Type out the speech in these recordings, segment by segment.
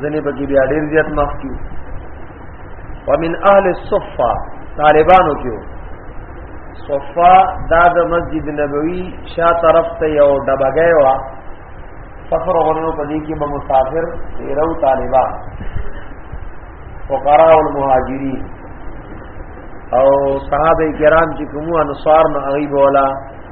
ځنې پکې بیا ډیر زیات مخ کیو ومن اهل الصفه طالبانو کیو صفه دا د مسجد نبوي شا طرف ته یو ډبګه وا فخر غرونو په دې کې به مسافر ډیرو طالبان فقراء المهاجرین او صحابه کرام چې کومو انصار نه غیب ولا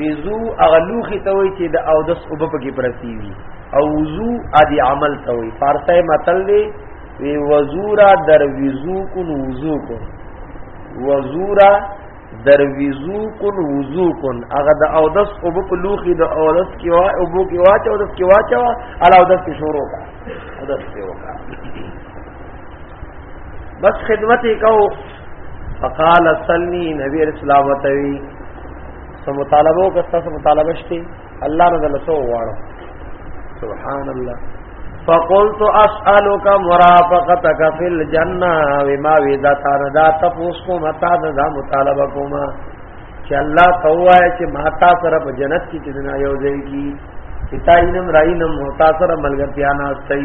وضو هغه لوخي ته وي چې د او دس او په کې پرتی وي او وضو ادي عمل ته وي فارسی متل دی وی وزورا در وضو کن وضو کن وزورا در وضو کن وضو کن هغه د او دس او په لوخي د او دس کې وا او بو کې واچو دس کې واچو ال او دس کې شروع کا او دس کې وکا بس خدمت کو فقال صلی نبی رسول الله وتوی سم مطالبه او کستا سم مطالبه شته الله رضا لسو واړو سبحان الله فقلت اسالک مرافقتک فی الجنه وما وذا تر دا تاسو کوم تا دا مطالبه کوم چې الله توای چې ماتا سره په جنت کې چې نه یو ځای کی کتاینم راینم ماتا سره ملګرتیا نه استای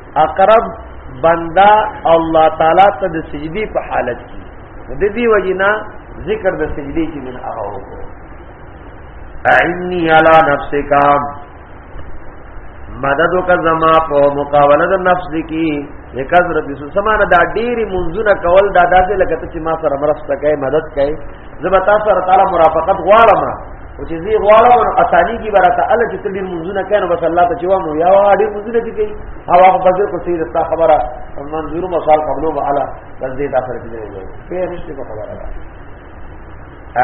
اقرب بندا الله تعالی ته د سجدي په حالت کې د دې وجنا ذکر د سجدي کې من هغه وکړو اعنی علی نفسک مدد وک زما په مقابله د نفس کی لکذر بسو سمانه دا ډیری منځونه کول دا داسې لکه چې ما سره مرسته کوي مدد کوي زبا تاسو سره تعالی مرافقت غواړم او چې زی غواړم نو اسانی کی برکت الله چې تدیر منځونه کینو بس الله ته چوامو یا ډیر منځونه دي کوي هوا په بزر کو سید استا خبره منظور مصال قبلو والا بس دې تاسو سره دې وي په رښتې په خبره ده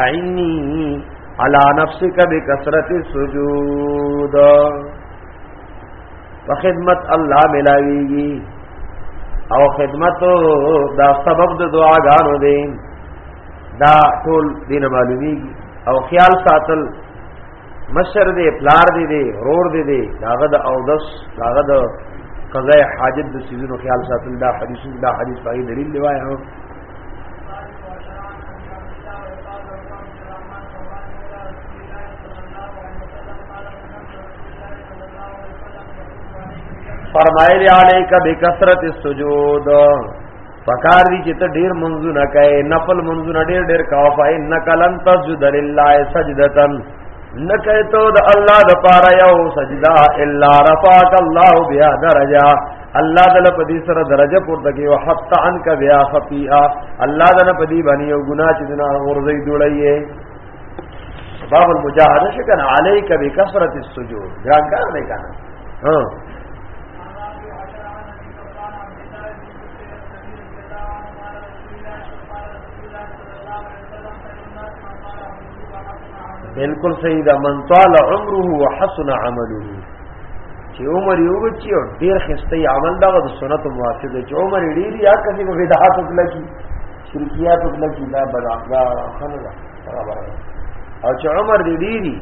عینی علی نفسک بکثرت السجود په خدمت الله ملاویږي او خدمت دا سبب د دعاګانو دی دا ټول دینه معلومیږي او خیال ساتل مشر دې پلار دې دې رور دې دې داغه د او دس داغه د قضاء حاجت د سيزونو خیال ساتل دا حدیث دا حدیث په دلیل لوایا هو فرمائے علیک بکثرت السجود پکار دی چې ته ډیر منځونه کوي نفل منځونه ډیر ډیر کاو فای نکلن تسجد لله سجدتن نکای تو د الله د پاره یو سجدا الا رفعت الله بها درجه الله دل په دې سره درجه پورته کوي او حتا ان کا بیا خطیئه الله دل په دې باندې یو ګناه چې نه ورځي جوړایې باب المجاهده شکن علیک بکثرت السجود ځان کار نه کنه ها بالکل صحیح دا من طال عمره وحسن عمله چې عمر یو بچي او ډیر خسته عمل دا د سنت موافق دی چې عمر ډیر یا کسي په بدعات وکړي کی شرکیات وکړي کی دا بلا دا خلل برابر او چې عمر دې ډیری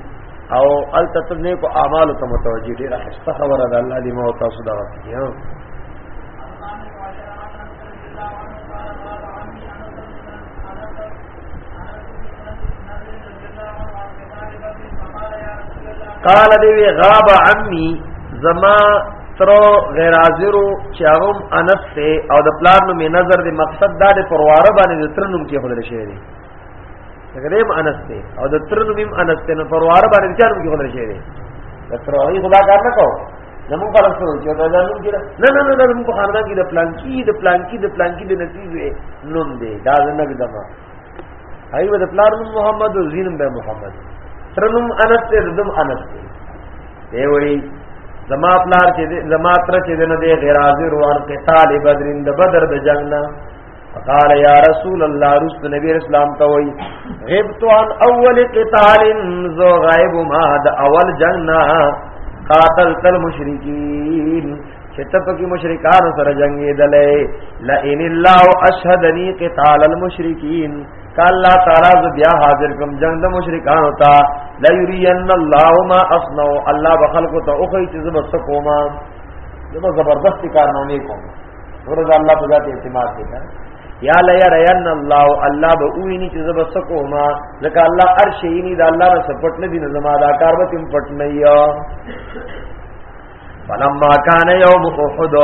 او التتنه کو اعمال ته متوجي ډیر خسته خبره ده الله دې مو تاسو دا وکړي قال دی غاب عمی زما تر غیر حاضرو چې هغه انس ته او د پلان نو می نظر دی مقصد دا د پرواره باندې د تر نوم کې خلل شوی دی غریم انس دی او د تر نوم هم انس دی نو پر واره باندې چا نوم کې غوډل شي دی د تر واره خدا کار نه کوو زمو پر سره چې دا نوم کې نه نه نه زمو په خاندان کې د پلان کې د پلان کې د پلان کې د نتیجې نوم دی دا نه دما ایو د پلان نوم محمد او زینم به محمد تر نوم انس دی زم انس دی دی وی زما پلار چې زما تر چې نه دی غیر حاضر ور کې طالب بدرین د بدر د جنگ نه فقال يا رسول الله رسول نبی اسلام ته وای غبت عن اول قتال زو غائب ما د اول جنگ نه قاتل تل مشرکین چته پکې مشرکان سره جنگي دلې لا ان الله اشهدني قتال المشرکین کالا تعالی ز بیا حاضر کوم جنگ د مشرکان ہوتا لا یرین الله ما اصنو الله بخلق ته اوخی چې زبر سکوما زبر زبردست کارنامه کوم ورته الله په ذات اعتماد وکړه یا لا یرین الله الله به ویني چې زب سکو ما ځکه الله عرش یې نه دا الله را سپټ نه دي نه زما دا کار به تم پټ نه یا فلما کان یوم احد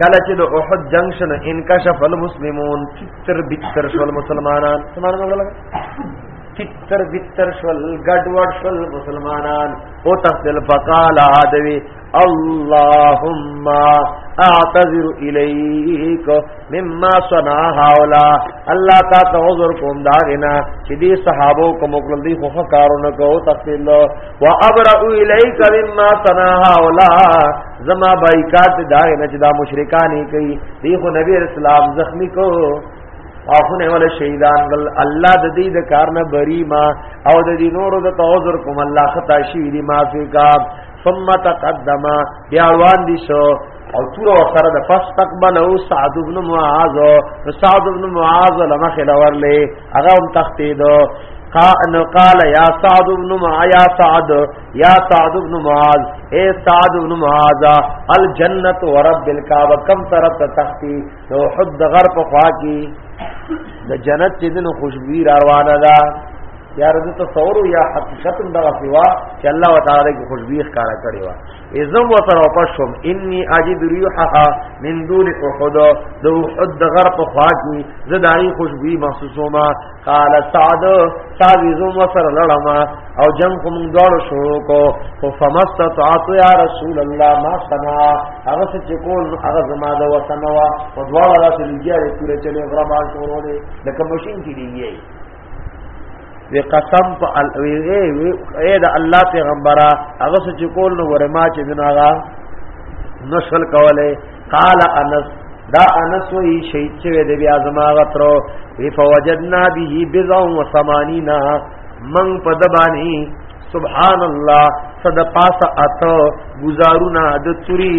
کله چې د احد جنگ شنو انکشف المسلمون چتر بتر شول مسلمانان سمانه نه لګا چتر بتر شول ګډوډ شول مسلمانان او تخدل فقال عادوی اللهم اعتذر الیک مما صنع هاولا الله تا ته عذر کوم دا غنا چې دې صحابو کوم کړل دي خو کارونه کو تقبل و ابرا الیک مما صنع هاولا زما بایکات دا غنا چې دا مشرکان کوي دی خو نبی اسلام زخمی کو عفونه ول شهیدان ول الله د دې د کارنه بری ما او د دې نورو د توذر کوم الله خطا شي دي معافي کا ثم تقدم بیا روان دي شو او تور او سره د فاستقبل او سعد بن معاذ او سعد بن معاذ لما خلور لې هغه هم تختید قال قال یا سعد بن معاذ یا سعد یا سعد بن معاذ اے سعد بن معاذ الجنت ورب الكعبه کم طرف ته تختی نو حد غرب خوا کی د جنت چې دنو خوشبو روانه ده یا رضی تصور یا حقیقت دا سوا چې الله تعالی کو خوشبو ښکارا کړی و ازم و تر پښم انی اجد ریحها من دون احد دو احد دغر په خوا کی زدای خوشبو محسوسو ما قال سعد سعد ازم و سر لړما او جنگ کوم دوړ شروع کو خو فمستطعت یا رسول الله ما سنا هغه چې کول هغه زما د وسنوا په دوړ راته لګیا لري چې غربا شروع دي د کوم ماشين کې دیږي وی قسم په ال وی اے دا الله پیغمبره هغه چې کول نو ور ما چې دناغا نشل کوله قال انس دا انس وی شهید چې د بیا زما غترو وی فوجدنا به بضع و 80 من په دبانی سبحان الله صد پاسه اته گزارونه د چوری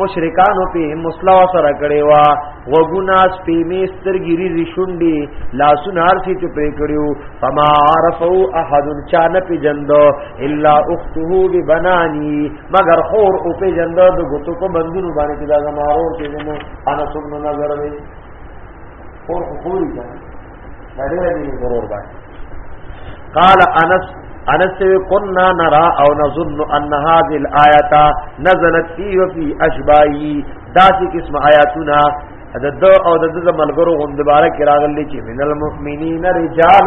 مشرکانو په مسلو سره کړي وا وګونا سپې می سترګری رښوندي لاسونه هرڅه چې پرې کړیو فما عرفو احد چان په جندو الا اخته ببنانی مگر خور او په جندو د غتو په بندونو باندې چې دا زمارو کې نو انا سن نظر وي خور خوري دا ډېر دی ضرور باندې قال انس انس كنا نرى او نظن ان هذه الايه نزلت في وفي اشباهي داسې قسم آیاتونه د د او د د ملګرو غوند بارک راغلي چې من المؤمنین رجال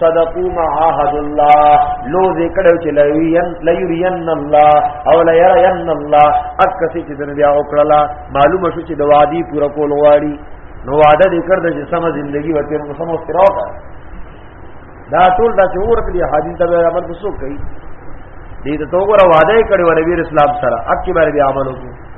صدقوا ما عهد الله لو ذکر چې لوین ليرين الله او ليرين الله اکسي چې دنه بیا وکړه معلومه شو چې د وادي پوره کول غواړي نو وعده دې کړ د چې سم ژوندۍ وته نو سم استراو کا دا ټول دا چې ورته دي حدیث ته عمل وسو کوي دې ته تو غره وعده کړي ور نبی اسلام سره اکی باندې عمل وکړي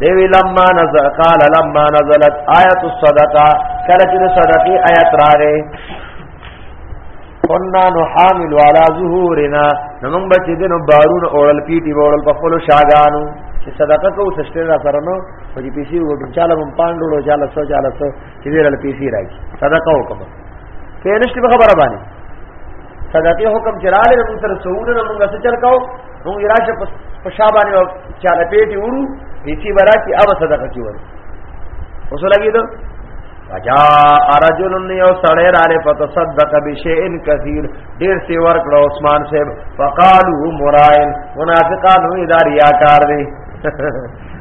دیوی لما نزل قال لما نزلت آیت الصدقه کله چې صدقې آیت راغې كنا نحامل على ظهورنا نمنګ بچ دینو بارون اورل پیټي اورل په خپل شاګانو چې صدقه کو سشته را سره نو په دې پیسې وټو چاله مون پاندړو چاله سو چاله سو چې دې رل پیسې راځي صدقه وکم په نشته خبره باندې صدقه حکم چراله موږ سره سعود نه موږ څه چل کاو نو راشه په شابانه چاله پیټي ورو پیسې برا کی او صدقه کی ورو اوس لګی دا فجاء رجل یو سړی را لې فتصدق بشیء کثیر ډیر سی ور کړو عثمان صاحب فقالو مرائن منافقان وی دا ریاکار دی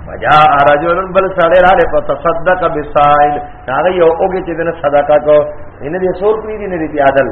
فجاء رجل بل سړی را لې فتصدق بسائل دا یو اوګه چې دنه صدقه کو ان دې سور پیری نه دی عادل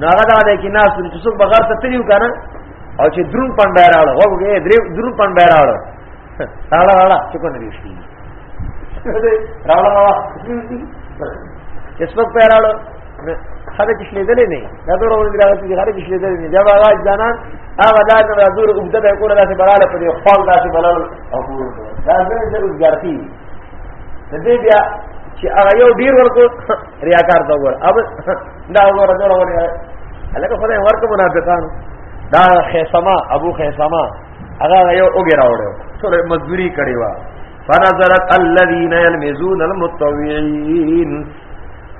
نو هغه دا دی چې ناس چې څوک بغیر ته تلیو کنه او چې درون پن بیراړ هوګه درې درون پن بیراړ راړه راړه چې کو نه ریشي راړه راړه چې څوک بیراړ هغه چې شلیدلې نه دا ډول ورو دی راځي هغه چې شلیدلې نه دا هغه ځانان هغه دا نه راځور عبادت کوله دا چې بلاله په خپل دا چې بلاله او دا زه زه ګرځي دې بیا چې هغه یو ډیر ورکو ریاکار ته وګور اب دا وګور دا وګور الکه خدای ورکو منافقان دا خیسما ابو خیسما هغه یو وګور راوړو ټول مزدوری کړی و فنظرت الذين يلمزون المتطوعين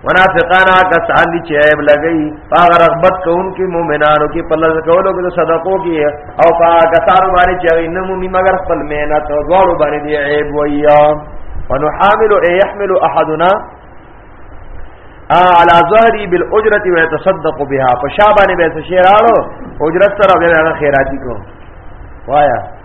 منافقان هغه سان دي چې عیب لګي هغه رغبت کوونکي مؤمنانو کې په لږ کولو کې صدقو کې او هغه سان باندې چې نه مومي مگر خپل مهنت او دوړو باندې دی عیب ویا ونحامل اي يحمل احدنا على ظهري بالاجره ويتصدق بها فشابه نه به شي راړو اجرت سره به خیراتی کو وایا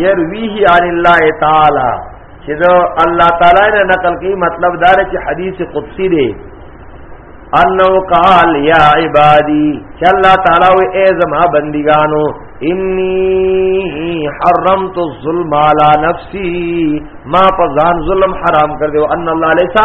يرويه عن الله تعالى چې دا الله تعالی نه نقل کوي مطلب دا چې حدیث قدسی دی انه قال یا عبادی چې الله تعالی او ای زما بندګانو انی حرمت الظلم علی نفسی ما په ځان ظلم حرام کړ دیو ان الله لیسا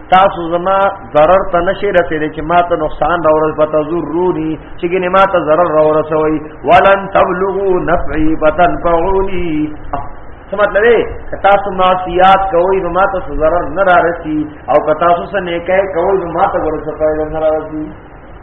تاسو زما ضرر ته نشي رسیدي چې ما ته نقصان راورل پته ضروري چې ګنې ما ته ضرر راورسوي ولن تبلغوا نفعي فتنفعوني څه مطلب دی که تاسو معصیات کوئ نو ما ته ضرر نه رارسي او که تاسو سنې کوي کوئ نو ما ته ورسره نه رارسي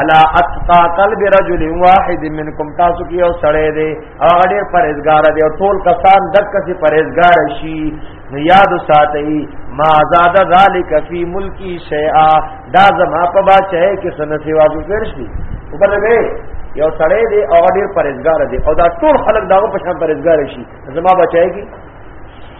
الا اتقا قلب رجل واحد منکم تاسو کې یو سړی دی او ډېر پرهیزګار دی او ټول کسان دک سي پرهیزګار شي نو یاد ساتي ما زاد ذالک فی ملکی شیئا دا زما په با چه کې سن سیوا جو پرشتي وبرګه یو سړی دی او ډېر پرهیزګار دی او دا ټول خلک داغه په شان پرهیزګار شي زما بچایږي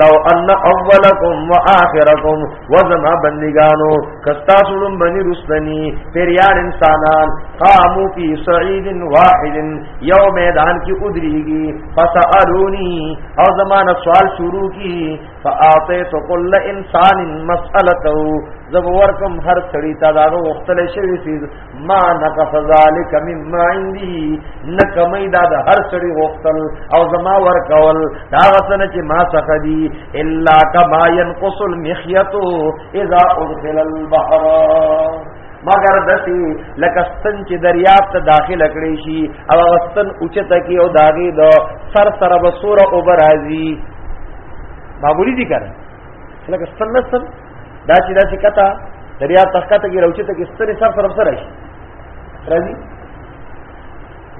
لو ان اولکم و آخرکم و زما بندگانو کستا سلم بنی رستنی پیریان انسانان قامو فی سعید واحد یو میدان کی ادریگی فسألونی او زمان سوال شروع کی فآتیت کل انسان مسئلتو زب ورکم هر سړی تا داغه وختل شوی سیز ما نقص ذالک مما عندي نکمې دا د هر سړي غوښتل او زما ور کول دا وسن چې ما څخه دي الا کما ينقص المخيط اذا ادخل البحر مگر دسی لکه ستن چې دریاب ته داخل کړي شي او وستن اوچته کې او داغي دو سر سر بصوره او برازي معمولی دي کړه لکه ستن نسل دا چې دا چې کته دریا تخته کې راوچته کې ستري سر سره سره شي راځي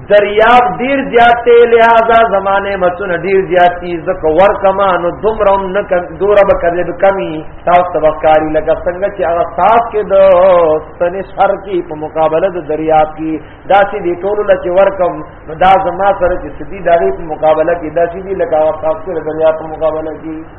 دریاب ډیر زیات ته لہذا زمانه متون ډیر زیات دي زکه ور کما نو دومرم نه کم دوره به کړي به کمی تاسو تبکاری لکه څنګه چې هغه تاس کې د سنې سر کې په مقابله د دریاب کې داسې دي ټول لچ ور کم نو دا زما سره چې سدي دغه په مقابله کې داسې دي لکه هغه تاس کې د دریاب په مقابله کې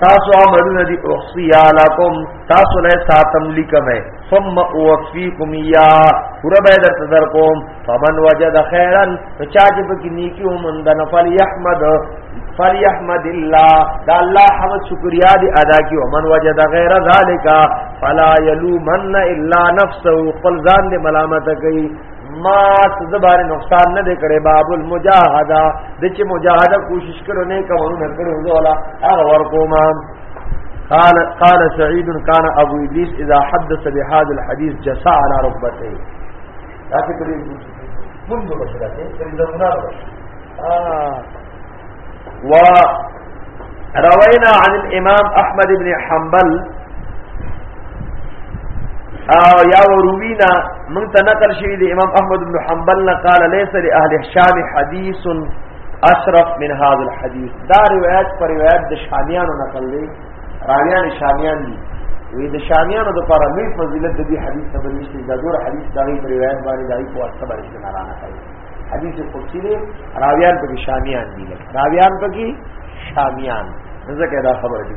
تاسو عملونه دي احصي علیکم تاسو له ساتم لیکمه ثم اوفیکم یا پورا به درته در کوم فمن وجد خیرا چا چې په کې نیکی ومندنه فلیحمد فلیحمد الله دا الله حمد شکریا دی ادا کی ومن وجد غیر ذالک فلا یلومن الا نفسه قل ذان دې ملامت کوي ما زبر نقصان نه کړي باب المجاهده د چې مجاهده کوشش کړو نه کوم نه کړو ولا هغه ورکوما قال قال سعيد كان ابو ادريس اذا حدث بهذا الحديث جسا على ركبته دا څه کړی مونږ به شراکه کړی دا نه اه و روينا عن الامام احمد بن حنبل او یا وروینا من ته نقل شوی دی امام احمد بن حنبل نه قال ليس لاهل الشام حديث اشرف من هذا الحديث دا روایت پر روایت د شامیانو نقل دی راویان شامیان دي وی د شامیانو د پر لوی فضیلت د دې حدیث ته بنشي دا ډور حدیث دا غي پر روایت باندې دای په واسطه باندې نه راځي حدیث قدسی دی راویان پکې شامیان دي راویان پکې شامیان ځکه دا خبره دي